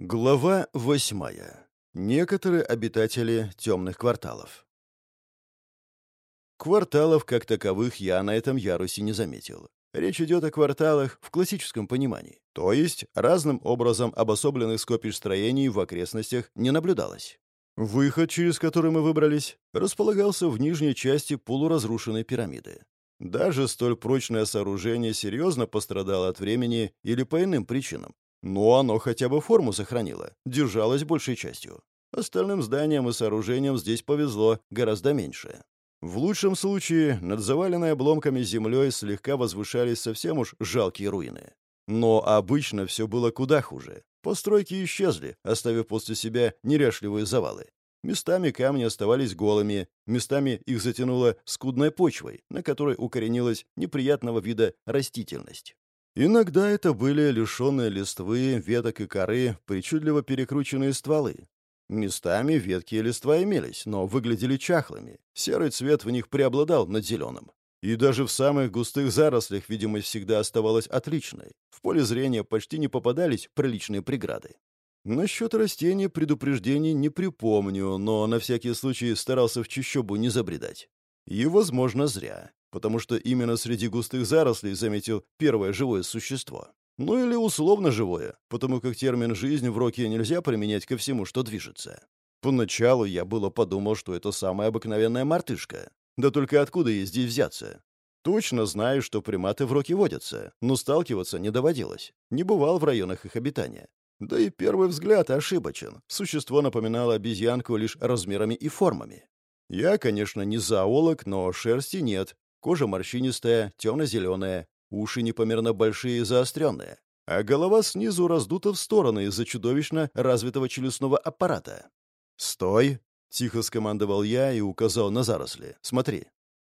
Глава восьмая. Некоторые обитатели темных кварталов. Кварталов как таковых я на этом ярусе не заметил. Речь идет о кварталах в классическом понимании, то есть разным образом обособленных скопищ строений в окрестностях не наблюдалось. Выход, через который мы выбрались, располагался в нижней части полуразрушенной пирамиды. Даже столь прочное сооружение серьезно пострадало от времени или по иным причинам, но оно хотя бы форму сохранило, держалось большей частью. Остальным зданиям и сооружениям здесь повезло гораздо меньше. В лучшем случае над заваленной обломками землей слегка возвышались совсем уж жалкие руины. Но обычно все было куда хуже. Постройки исчезли, оставив после себя неряшливые завалы. Местами камни оставались голыми, местами их затянуло скудной почвой, на которой укоренилась неприятного вида растительность. Иногда это были лишенные листвы, веток и коры, причудливо перекрученные стволы. Местами ветки и листва имелись, но выглядели чахлыми. Серый цвет в них преобладал над зеленым. И даже в самых густых зарослях видимость всегда оставалась отличной. В поле зрения почти не попадались приличные преграды. Насчет растений предупреждений не припомню, но на всякий случай старался в чищобу не забредать. И, возможно, зря потому что именно среди густых зарослей заметил первое живое существо. Ну или условно живое, потому как термин «жизнь» в роке нельзя применять ко всему, что движется. Поначалу я было подумал, что это самая обыкновенная мартышка. Да только откуда ей здесь взяться? Точно знаю, что приматы в роке водятся, но сталкиваться не доводилось. Не бывал в районах их обитания. Да и первый взгляд ошибочен. Существо напоминало обезьянку лишь размерами и формами. Я, конечно, не зоолог, но шерсти нет, Кожа морщинистая, темно-зеленая, уши непомерно большие и заостренные, а голова снизу раздута в стороны из-за чудовищно развитого челюстного аппарата. «Стой!» — тихо скомандовал я и указал на заросли. «Смотри».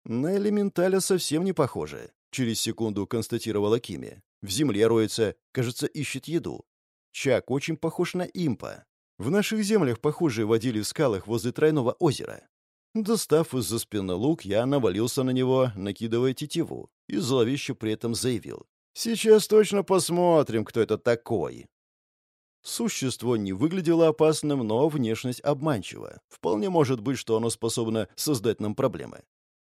«На элементаля совсем не похоже», — через секунду констатировала Кими. «В земле роется, кажется, ищет еду. Чак очень похож на импа. В наших землях похожие водили в скалах возле тройного озера. Достав из-за спины лук, я навалился на него, накидывая тетиву, и зловеще при этом заявил. «Сейчас точно посмотрим, кто это такой». Существо не выглядело опасным, но внешность обманчива. Вполне может быть, что оно способно создать нам проблемы.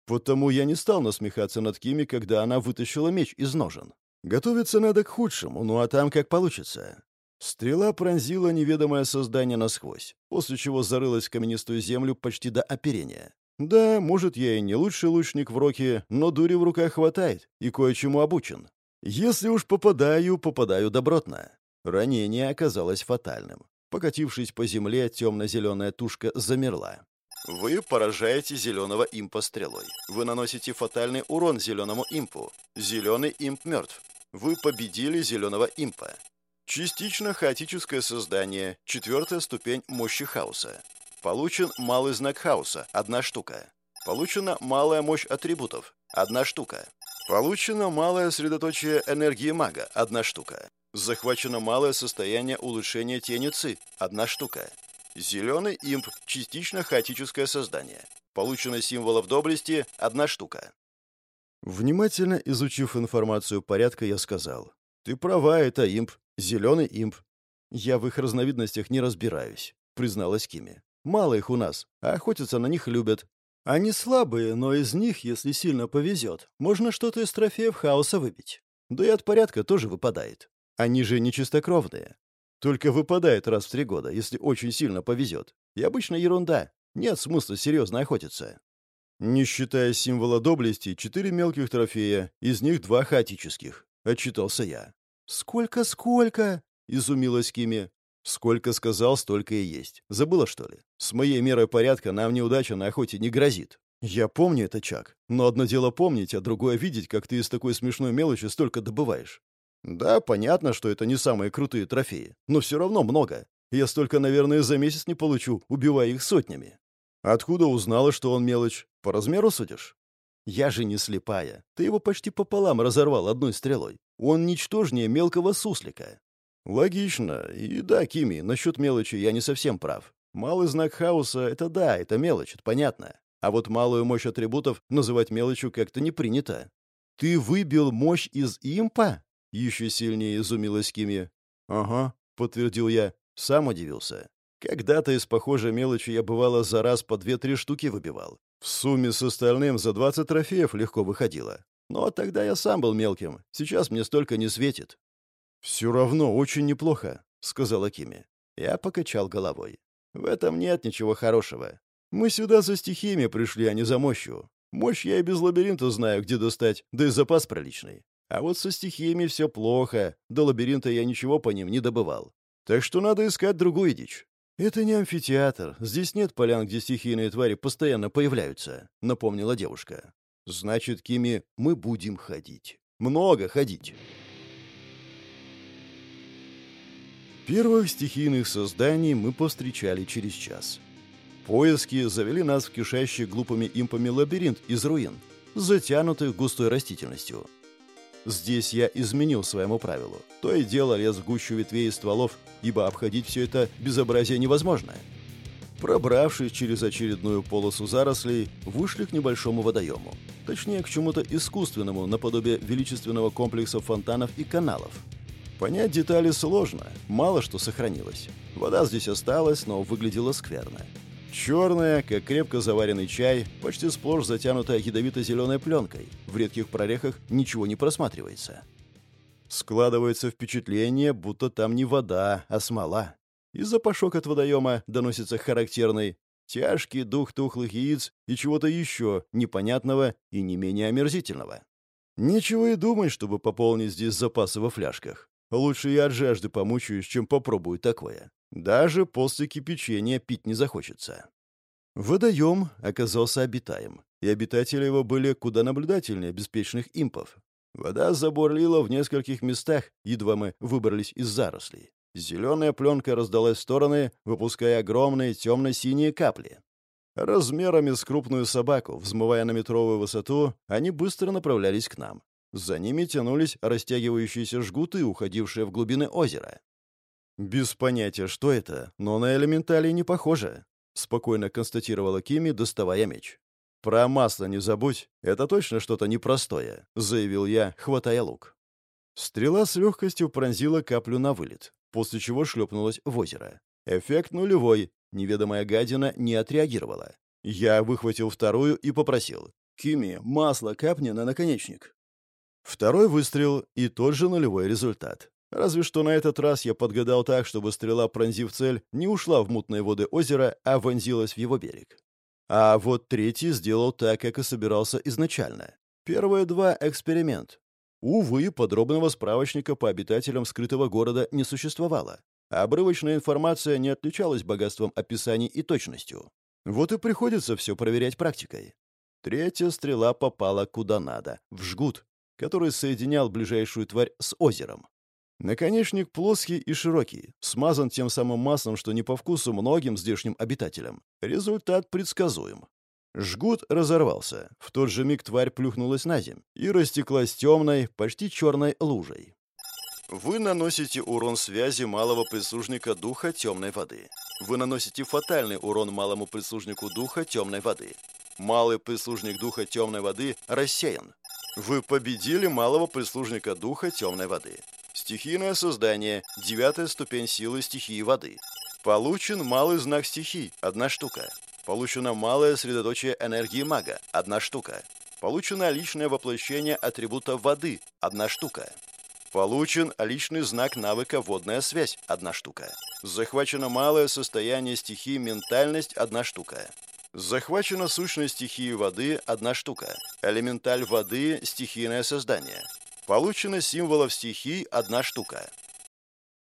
Потому я не стал насмехаться над Кими, когда она вытащила меч из ножен. Готовиться надо к худшему, ну а там как получится. Стрела пронзила неведомое создание насквозь, после чего зарылась в каменистую землю почти до оперения. Да, может, я и не лучший лучник в роке, но дури в руках хватает и кое-чему обучен. Если уж попадаю, попадаю добротно. Ранение оказалось фатальным. Покатившись по земле, темно-зеленая тушка замерла. Вы поражаете зеленого импа стрелой. Вы наносите фатальный урон зеленому импу. Зеленый имп мертв. Вы победили зеленого импа. Частично хаотическое создание, четвертая ступень мощи хаоса. Получен малый знак хаоса, одна штука. Получена малая мощь атрибутов, одна штука. Получено малое средоточие энергии мага, одна штука. Захвачено малое состояние улучшения тени ци, одна штука. Зеленый имп, частично хаотическое создание. Получено символов доблести, одна штука. Внимательно изучив информацию порядка, я сказал. «Ты права, это имп. Зеленый имп. Я в их разновидностях не разбираюсь, призналась Кими. Мало их у нас, а охотиться на них любят. Они слабые, но из них, если сильно повезет, можно что-то из трофеев хаоса выбить. Да и от порядка тоже выпадает. Они же не чистокровные. Только выпадает раз в три года, если очень сильно повезет. И обычно ерунда. Нет смысла серьезно охотиться. Не считая символа доблести, четыре мелких трофея, из них два хаотических. Отчитался я. «Сколько, сколько?» — изумилась Кими. «Сколько сказал, столько и есть. Забыла, что ли? С моей мерой порядка нам неудача на охоте не грозит. Я помню это, Чак. Но одно дело помнить, а другое видеть, как ты из такой смешной мелочи столько добываешь. Да, понятно, что это не самые крутые трофеи, но все равно много. Я столько, наверное, за месяц не получу, убивая их сотнями. Откуда узнала, что он мелочь? По размеру судишь? Я же не слепая. Ты его почти пополам разорвал одной стрелой. Он ничтожнее мелкого суслика. Логично. И да, Кими, насчет мелочи я не совсем прав. Малый знак хаоса — это да, это мелочь, это понятно. А вот малую мощь атрибутов называть мелочью как-то не принято. «Ты выбил мощь из импа?» — еще сильнее изумилась Кими. «Ага», — подтвердил я. Сам удивился. Когда-то из похожей мелочи я бывало за раз по две-три штуки выбивал. В сумме с остальным за 20 трофеев легко выходило. Но тогда я сам был мелким, сейчас мне столько не светит. «Все равно очень неплохо», — сказала Кими. Я покачал головой. «В этом нет ничего хорошего. Мы сюда за стихиями пришли, а не за мощью. Мощь я и без лабиринта знаю, где достать, да и запас приличный. А вот со стихиями все плохо, до лабиринта я ничего по ним не добывал. Так что надо искать другую дичь. «Это не амфитеатр. Здесь нет полян, где стихийные твари постоянно появляются», — напомнила девушка. «Значит, Кими, мы будем ходить. Много ходить». Первых стихийных созданий мы повстречали через час. Поиски завели нас в кишащий глупыми импами лабиринт из руин, затянутых густой растительностью. Здесь я изменил своему правилу. То и дело лез в гущу ветвей и стволов, ибо обходить все это безобразие невозможно. Пробравшись через очередную полосу зарослей, вышли к небольшому водоему. Точнее, к чему-то искусственному, наподобие величественного комплекса фонтанов и каналов. Понять детали сложно, мало что сохранилось. Вода здесь осталась, но выглядела скверно. Черная, как крепко заваренный чай, почти сплошь затянутая ядовито-зеленой пленкой. В редких прорехах ничего не просматривается. Складывается впечатление, будто там не вода, а смола. И запашок от водоема доносится характерный, тяжкий дух тухлых яиц и чего-то еще непонятного и не менее омерзительного. Нечего и думать, чтобы пополнить здесь запасы во фляжках. Лучше я от жажды помучаюсь, чем попробую такое. Даже после кипячения пить не захочется. Водоем оказался обитаем, и обитатели его были куда наблюдательнее беспечных импов. Вода забурлила в нескольких местах, едва мы выбрались из зарослей. Зеленая пленка раздалась в стороны, выпуская огромные темно-синие капли. Размерами с крупную собаку, взмывая на метровую высоту, они быстро направлялись к нам. За ними тянулись растягивающиеся жгуты, уходившие в глубины озера. «Без понятия, что это, но на элементали не похоже», — спокойно констатировала Кими, доставая меч. «Про масло не забудь, это точно что-то непростое», — заявил я, хватая лук. Стрела с легкостью пронзила каплю на вылет, после чего шлепнулась в озеро. Эффект нулевой, неведомая гадина не отреагировала. Я выхватил вторую и попросил. «Кими, масло капни на наконечник». Второй выстрел и тот же нулевой результат. Разве что на этот раз я подгадал так, чтобы стрела, пронзив цель, не ушла в мутные воды озера, а вонзилась в его берег. А вот третий сделал так, как и собирался изначально. Первые два — эксперимент. Увы, подробного справочника по обитателям скрытого города не существовало. Обрывочная информация не отличалась богатством описаний и точностью. Вот и приходится все проверять практикой. Третья стрела попала куда надо, в жгут, который соединял ближайшую тварь с озером. Наконечник плоский и широкий, смазан тем самым маслом, что не по вкусу многим здешним обитателям. Результат предсказуем. Жгут разорвался. В тот же миг тварь плюхнулась на земь и растеклась темной, почти черной лужей. Вы наносите урон связи малого прислужника духа темной воды. Вы наносите фатальный урон малому прислужнику духа темной воды. Малый прислужник духа темной воды рассеян. Вы победили малого прислужника духа темной воды. Стихийное создание. Девятая ступень силы стихии воды. Получен малый знак стихий. Одна штука. Получено малое средоточие энергии мага. Одна штука. Получено личное воплощение атрибута воды. Одна штука. Получен личный знак навыка «Водная связь» — одна штука. Захвачено малое состояние стихии «Ментальность» — одна штука. Захвачена сущность стихии воды — одна штука. Элементаль воды — стихийное создание. Получено символов стихий одна штука.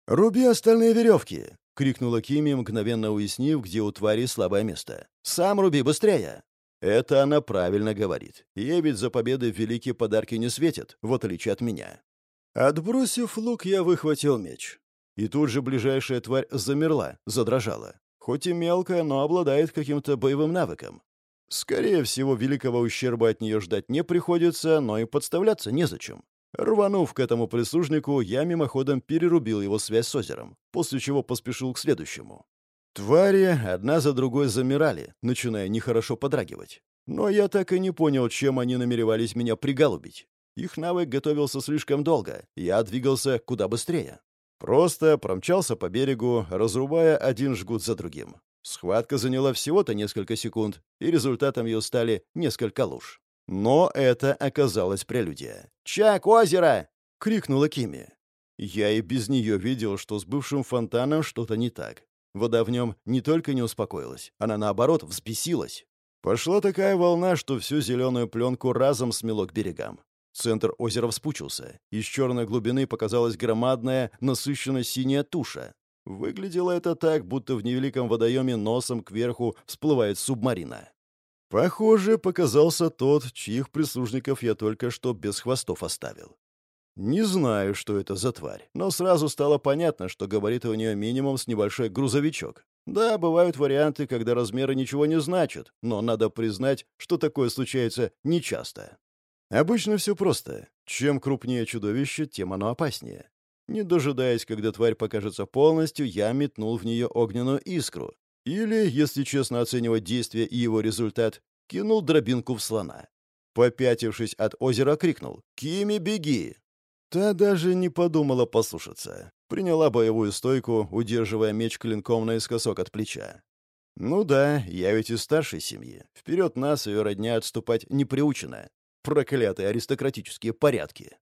«Руби остальные веревки!» — крикнула Кими, мгновенно уяснив, где у твари слабое место. «Сам руби, быстрее!» Это она правильно говорит. Ей ведь за победы великие подарки не светят, в отличие от меня. Отбросив лук, я выхватил меч. И тут же ближайшая тварь замерла, задрожала. Хоть и мелкая, но обладает каким-то боевым навыком. Скорее всего, великого ущерба от нее ждать не приходится, но и подставляться незачем. Рванув к этому прислужнику, я мимоходом перерубил его связь с озером, после чего поспешил к следующему. Твари одна за другой замирали, начиная нехорошо подрагивать. Но я так и не понял, чем они намеревались меня приголубить. Их навык готовился слишком долго, я двигался куда быстрее. Просто промчался по берегу, разрубая один жгут за другим. Схватка заняла всего-то несколько секунд, и результатом ее стали несколько луж. Но это оказалось прелюдия. «Чак, озеро!» — крикнула Кими. Я и без нее видел, что с бывшим фонтаном что-то не так. Вода в нем не только не успокоилась, она, наоборот, взбесилась. Пошла такая волна, что всю зеленую пленку разом смело к берегам. Центр озера вспучился. Из черной глубины показалась громадная, насыщенно синяя туша. Выглядело это так, будто в невеликом водоеме носом кверху всплывает субмарина. Похоже, показался тот, чьих прислужников я только что без хвостов оставил. Не знаю, что это за тварь, но сразу стало понятно, что говорит у нее минимум с небольшой грузовичок. Да, бывают варианты, когда размеры ничего не значат, но надо признать, что такое случается нечасто. Обычно все просто. Чем крупнее чудовище, тем оно опаснее. Не дожидаясь, когда тварь покажется полностью, я метнул в нее огненную искру. Или, если честно оценивать действие и его результат, кинул дробинку в слона. Попятившись от озера, крикнул «Кими, беги!» Та даже не подумала послушаться. Приняла боевую стойку, удерживая меч клинком наискосок от плеча. «Ну да, я ведь из старшей семьи. Вперед нас ее родня отступать не приучена. Проклятые аристократические порядки!»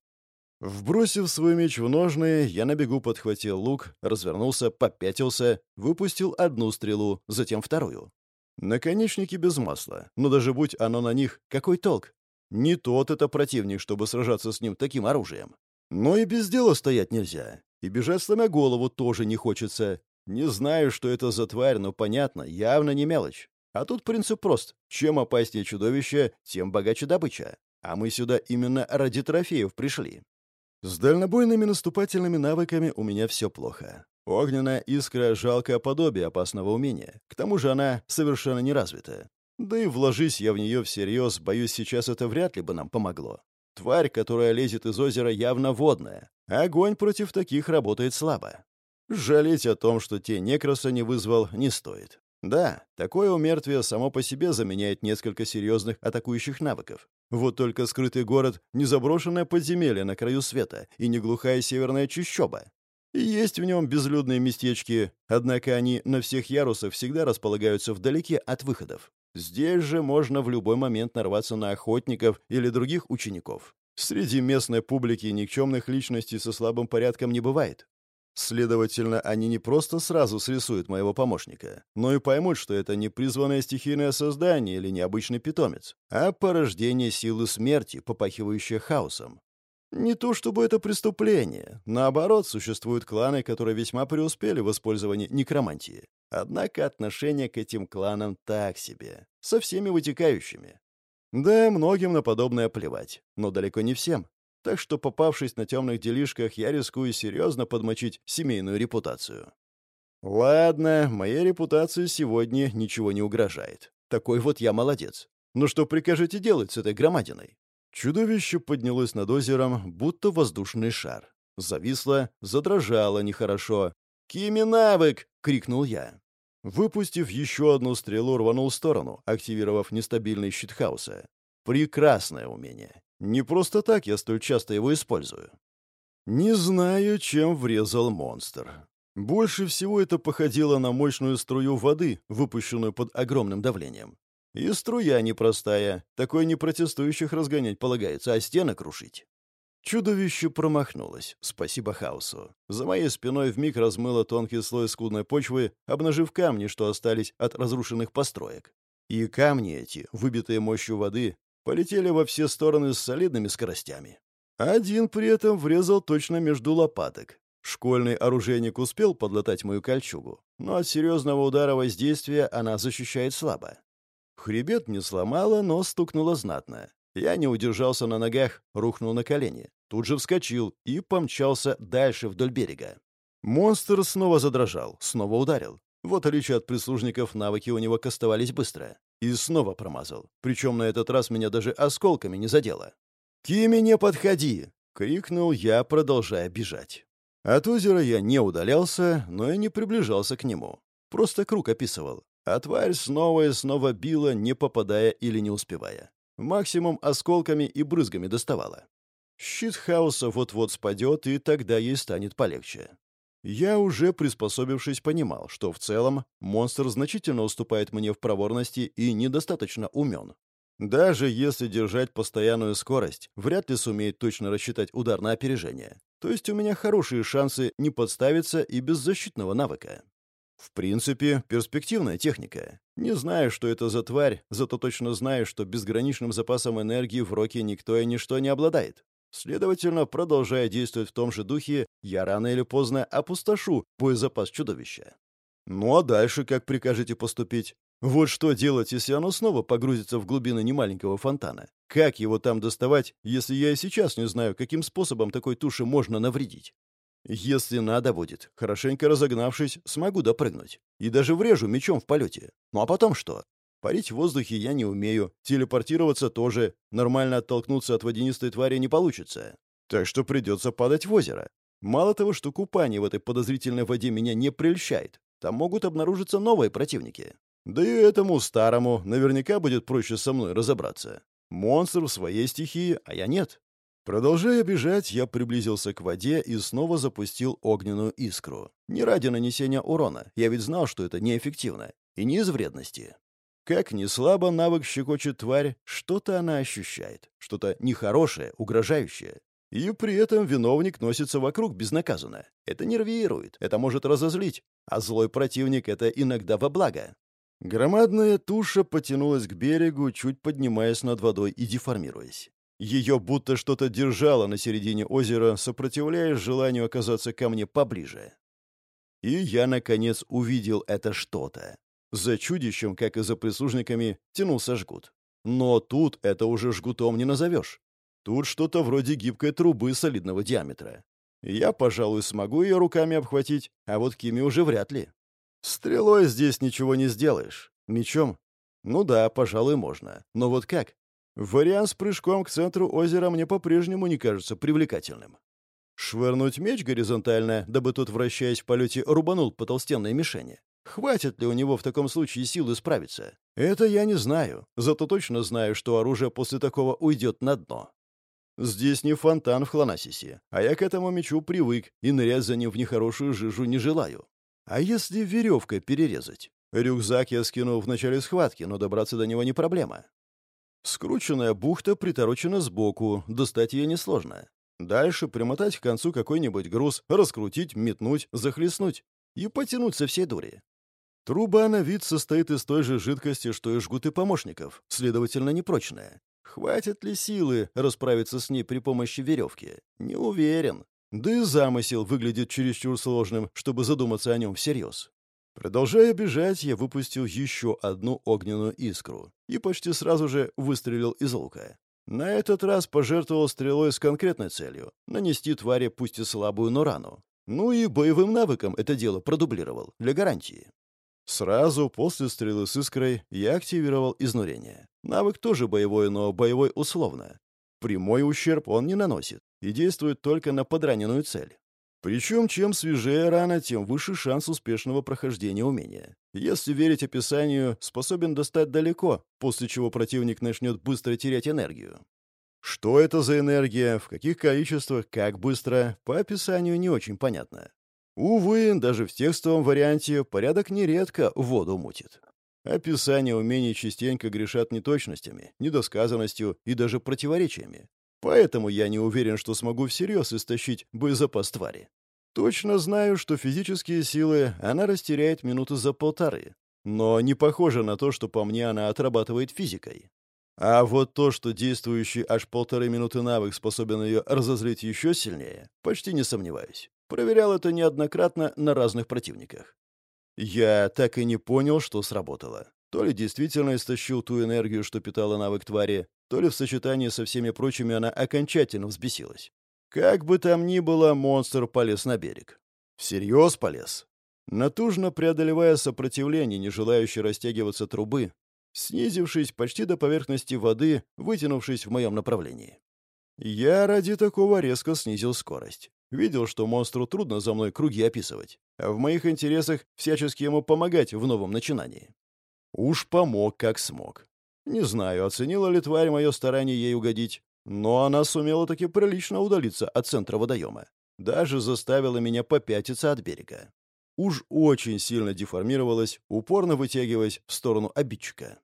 Вбросив свой меч в ножны, я на бегу подхватил лук, развернулся, попятился, выпустил одну стрелу, затем вторую. Наконечники без масла, но даже будь оно на них, какой толк? Не тот это противник, чтобы сражаться с ним таким оружием. Но и без дела стоять нельзя. И бежать сломя голову тоже не хочется. Не знаю, что это за тварь, но понятно, явно не мелочь. А тут принцип прост. Чем опаснее чудовище, тем богаче добыча. А мы сюда именно ради трофеев пришли. С дальнобойными наступательными навыками у меня все плохо. Огненная искра — жалкое подобие опасного умения. К тому же она совершенно не развита. Да и вложись я в нее всерьез, боюсь, сейчас это вряд ли бы нам помогло. Тварь, которая лезет из озера, явно водная. Огонь против таких работает слабо. Жалеть о том, что те некроса не вызвал, не стоит. Да, такое умертвие само по себе заменяет несколько серьезных атакующих навыков. Вот только скрытый город — не заброшенное подземелье на краю света и не глухая северная чащоба. есть в нем безлюдные местечки, однако они на всех ярусах всегда располагаются вдалеке от выходов. Здесь же можно в любой момент нарваться на охотников или других учеников. Среди местной публики никчемных личностей со слабым порядком не бывает. Следовательно, они не просто сразу срисуют моего помощника, но и поймут, что это не призванное стихийное создание или необычный питомец, а порождение силы смерти, попахивающее хаосом. Не то чтобы это преступление. Наоборот, существуют кланы, которые весьма преуспели в использовании некромантии. Однако отношение к этим кланам так себе, со всеми вытекающими. Да, многим на подобное плевать, но далеко не всем. Так что, попавшись на темных делишках, я рискую серьезно подмочить семейную репутацию. Ладно, моей репутации сегодня ничего не угрожает. Такой вот я молодец. Но что прикажете делать с этой громадиной? Чудовище поднялось над озером, будто воздушный шар. Зависло, задрожало нехорошо. «Кими навык!» — крикнул я. Выпустив еще одну стрелу, рванул в сторону, активировав нестабильный щит хаоса. Прекрасное умение. Не просто так я столь часто его использую. Не знаю, чем врезал монстр. Больше всего это походило на мощную струю воды, выпущенную под огромным давлением. И струя непростая, такой не протестующих разгонять полагается, а стены крушить. Чудовище промахнулось, спасибо хаосу. За моей спиной вмиг размыло тонкий слой скудной почвы, обнажив камни, что остались от разрушенных построек. И камни эти, выбитые мощью воды, полетели во все стороны с солидными скоростями. Один при этом врезал точно между лопаток. Школьный оружейник успел подлатать мою кольчугу, но от серьезного удара воздействия она защищает слабо. Хребет не сломало, но стукнуло знатно. Я не удержался на ногах, рухнул на колени. Тут же вскочил и помчался дальше вдоль берега. Монстр снова задрожал, снова ударил. Вот отличие от прислужников, навыки у него кастовались быстро. И снова промазал. Причем на этот раз меня даже осколками не задело. «Кими, не подходи!» — крикнул я, продолжая бежать. От озера я не удалялся, но и не приближался к нему. Просто круг описывал. А тварь снова и снова била, не попадая или не успевая. Максимум осколками и брызгами доставала. Щит хаоса вот-вот спадет, и тогда ей станет полегче. Я уже приспособившись понимал, что в целом монстр значительно уступает мне в проворности и недостаточно умен. Даже если держать постоянную скорость, вряд ли сумеет точно рассчитать удар на опережение. То есть у меня хорошие шансы не подставиться и без защитного навыка. В принципе, перспективная техника. Не знаю, что это за тварь, зато точно знаю, что безграничным запасом энергии в Роке никто и ничто не обладает. Следовательно, продолжая действовать в том же духе, я рано или поздно опустошу боезапас чудовища. Ну а дальше как прикажете поступить? Вот что делать, если оно снова погрузится в глубины немаленького фонтана? Как его там доставать, если я и сейчас не знаю, каким способом такой туши можно навредить? Если надо будет, хорошенько разогнавшись, смогу допрыгнуть. И даже врежу мечом в полете. Ну а потом что? Парить в воздухе я не умею, телепортироваться тоже, нормально оттолкнуться от водянистой твари не получится. Так что придется падать в озеро. Мало того, что купание в этой подозрительной воде меня не прельщает, там могут обнаружиться новые противники. Да и этому старому наверняка будет проще со мной разобраться. Монстр в своей стихии, а я нет. Продолжая бежать, я приблизился к воде и снова запустил огненную искру. Не ради нанесения урона, я ведь знал, что это неэффективно. И не из вредности. Как ни слабо навык щекочет тварь, что-то она ощущает. Что-то нехорошее, угрожающее. И при этом виновник носится вокруг безнаказанно. Это нервирует, это может разозлить. А злой противник — это иногда во благо. Громадная туша потянулась к берегу, чуть поднимаясь над водой и деформируясь. Ее будто что-то держало на середине озера, сопротивляясь желанию оказаться ко мне поближе. И я, наконец, увидел это что-то. За чудищем, как и за прислужниками, тянулся жгут. Но тут это уже жгутом не назовешь. Тут что-то вроде гибкой трубы солидного диаметра. Я, пожалуй, смогу ее руками обхватить, а вот Кими уже вряд ли. Стрелой здесь ничего не сделаешь. Мечом? Ну да, пожалуй, можно. Но вот как? Вариант с прыжком к центру озера мне по-прежнему не кажется привлекательным. Швырнуть меч горизонтально, дабы тот, вращаясь в полете, рубанул по толстенной мишени. Хватит ли у него в таком случае силы справиться? Это я не знаю, зато точно знаю, что оружие после такого уйдет на дно. Здесь не фонтан в Хлонасисе, а я к этому мечу привык и нырять за ним в нехорошую жижу не желаю. А если веревкой перерезать? Рюкзак я скинул в начале схватки, но добраться до него не проблема. Скрученная бухта приторочена сбоку, достать ее несложно. Дальше примотать к концу какой-нибудь груз, раскрутить, метнуть, захлестнуть и потянуть со всей дури. Труба на вид состоит из той же жидкости, что и жгуты помощников, следовательно, непрочная. Хватит ли силы расправиться с ней при помощи веревки? Не уверен. Да и замысел выглядит чересчур сложным, чтобы задуматься о нем всерьез. Продолжая бежать, я выпустил еще одну огненную искру и почти сразу же выстрелил из лука. На этот раз пожертвовал стрелой с конкретной целью — нанести твари пусть и слабую, но рану. Ну и боевым навыком это дело продублировал, для гарантии. Сразу после стрелы с искрой я активировал изнурение. Навык тоже боевой, но боевой условно. Прямой ущерб он не наносит и действует только на подраненную цель. Причем, чем свежее рана, тем выше шанс успешного прохождения умения. Если верить описанию, способен достать далеко, после чего противник начнет быстро терять энергию. Что это за энергия, в каких количествах, как быстро, по описанию не очень понятно. Увы, даже в текстовом варианте порядок нередко воду мутит. Описания умений частенько грешат неточностями, недосказанностью и даже противоречиями. Поэтому я не уверен, что смогу всерьез истощить боезапас твари. Точно знаю, что физические силы она растеряет минуты за полторы. Но не похоже на то, что по мне она отрабатывает физикой. А вот то, что действующий аж полторы минуты навык способен ее разозлить еще сильнее, почти не сомневаюсь. Проверял это неоднократно на разных противниках. Я так и не понял, что сработало. То ли действительно истощил ту энергию, что питала навык твари, то ли в сочетании со всеми прочими она окончательно взбесилась. Как бы там ни было, монстр полез на берег. Всерьез полез. Натужно преодолевая сопротивление, не желающей растягиваться трубы, снизившись почти до поверхности воды, вытянувшись в моем направлении. Я ради такого резко снизил скорость. Видел, что монстру трудно за мной круги описывать, а в моих интересах всячески ему помогать в новом начинании. Уж помог, как смог. Не знаю, оценила ли тварь мое старание ей угодить, но она сумела таки прилично удалиться от центра водоема. даже заставила меня попятиться от берега. Уж очень сильно деформировалась, упорно вытягиваясь в сторону обидчика.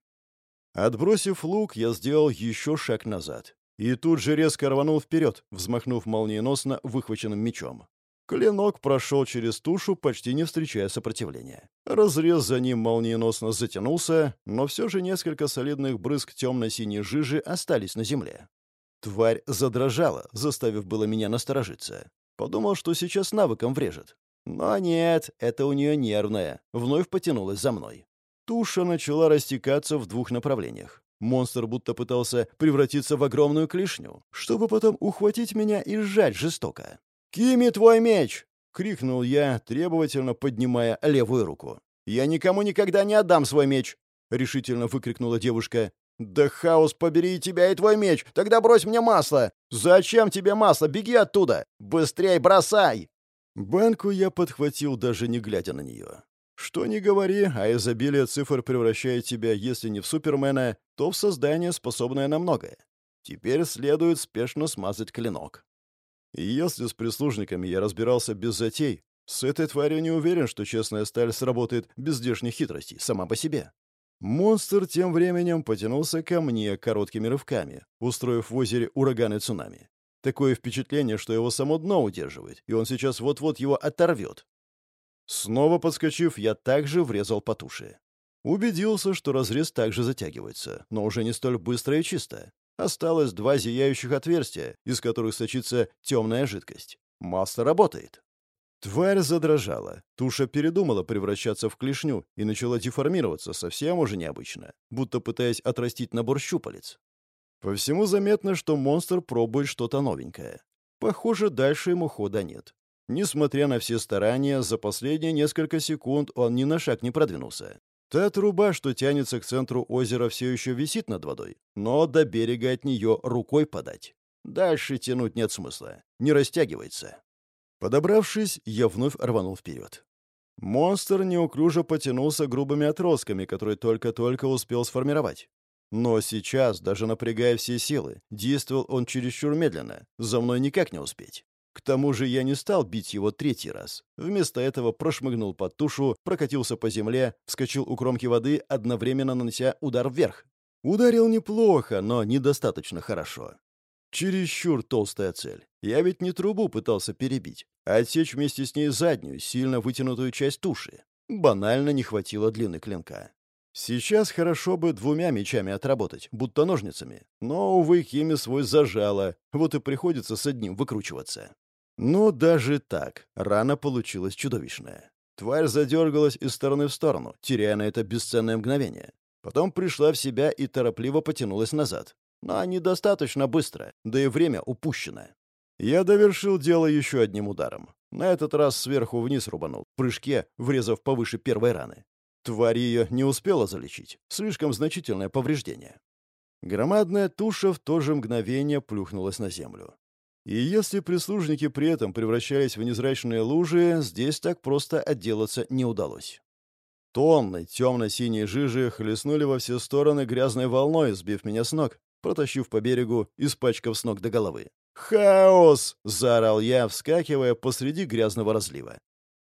Отбросив лук, я сделал еще шаг назад. И тут же резко рванул вперед, взмахнув молниеносно выхваченным мечом. Клинок прошел через тушу, почти не встречая сопротивления. Разрез за ним молниеносно затянулся, но все же несколько солидных брызг темно-синей жижи остались на земле. Тварь задрожала, заставив было меня насторожиться. Подумал, что сейчас навыком врежет. Но нет, это у нее нервное. Вновь потянулась за мной. Туша начала растекаться в двух направлениях. Монстр будто пытался превратиться в огромную клешню, чтобы потом ухватить меня и сжать жестоко. «Кими твой меч!» — крикнул я, требовательно поднимая левую руку. «Я никому никогда не отдам свой меч!» — решительно выкрикнула девушка. «Да хаос побери тебя и твой меч! Тогда брось мне масло! Зачем тебе масло? Беги оттуда! Быстрей бросай!» Банку я подхватил, даже не глядя на нее. Что ни говори, а изобилие цифр превращает тебя, если не в Супермена, то в создание, способное на многое. Теперь следует спешно смазать клинок. И если с прислужниками я разбирался без затей, с этой тварью не уверен, что честная сталь сработает без здешних хитростей, сама по себе. Монстр тем временем потянулся ко мне короткими рывками, устроив в озере ураган и цунами. Такое впечатление, что его само дно удерживает, и он сейчас вот-вот его оторвет. Снова подскочив, я также врезал по туше. Убедился, что разрез также затягивается, но уже не столь быстро и чисто. Осталось два зияющих отверстия, из которых сочится темная жидкость. Масло работает. Тварь задрожала. Туша передумала превращаться в клешню и начала деформироваться совсем уже необычно, будто пытаясь отрастить набор щупалец. По всему заметно, что монстр пробует что-то новенькое. Похоже, дальше ему хода нет. Несмотря на все старания, за последние несколько секунд он ни на шаг не продвинулся. Та труба, что тянется к центру озера, все еще висит над водой, но до берега от нее рукой подать. Дальше тянуть нет смысла, не растягивается. Подобравшись, я вновь рванул вперед. Монстр неуклюже потянулся грубыми отростками, которые только-только успел сформировать. Но сейчас, даже напрягая все силы, действовал он чересчур медленно. За мной никак не успеть. К тому же я не стал бить его третий раз. Вместо этого прошмыгнул под тушу, прокатился по земле, вскочил у кромки воды, одновременно нанося удар вверх. Ударил неплохо, но недостаточно хорошо. Чересчур толстая цель. Я ведь не трубу пытался перебить, а отсечь вместе с ней заднюю, сильно вытянутую часть туши. Банально не хватило длины клинка. Сейчас хорошо бы двумя мечами отработать, будто ножницами. Но, увы, Хими свой зажало, вот и приходится с одним выкручиваться. Но даже так, рана получилась чудовищная. Тварь задергалась из стороны в сторону, теряя на это бесценное мгновение. Потом пришла в себя и торопливо потянулась назад. Но недостаточно быстро, да и время упущено. Я довершил дело еще одним ударом. На этот раз сверху вниз рубанул, в прыжке, врезав повыше первой раны. Тварь ее не успела залечить. Слишком значительное повреждение. Громадная туша в то же мгновение плюхнулась на землю. И если прислужники при этом превращались в незрачные лужи, здесь так просто отделаться не удалось. Тонны темно-синей жижи хлестнули во все стороны грязной волной, сбив меня с ног, протащив по берегу, испачкав с ног до головы. «Хаос!» — заорал я, вскакивая посреди грязного разлива.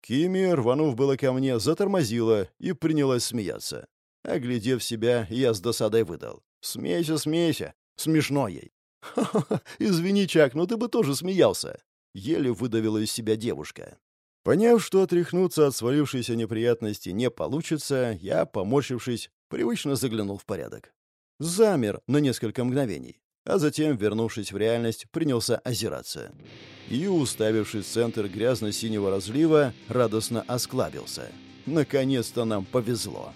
Кими, рванув было ко мне, затормозила и принялась смеяться. Оглядев себя, я с досадой выдал. «Смейся, смейся! Смешно ей!» «Ха-ха-ха! Извини, Чак, но ты бы тоже смеялся!» Еле выдавила из себя девушка. Поняв, что отряхнуться от свалившейся неприятности не получится, я, поморщившись, привычно заглянул в порядок. Замер на несколько мгновений а затем, вернувшись в реальность, принялся озираться. И, уставившись в центр грязно-синего разлива, радостно осклабился. «Наконец-то нам повезло!»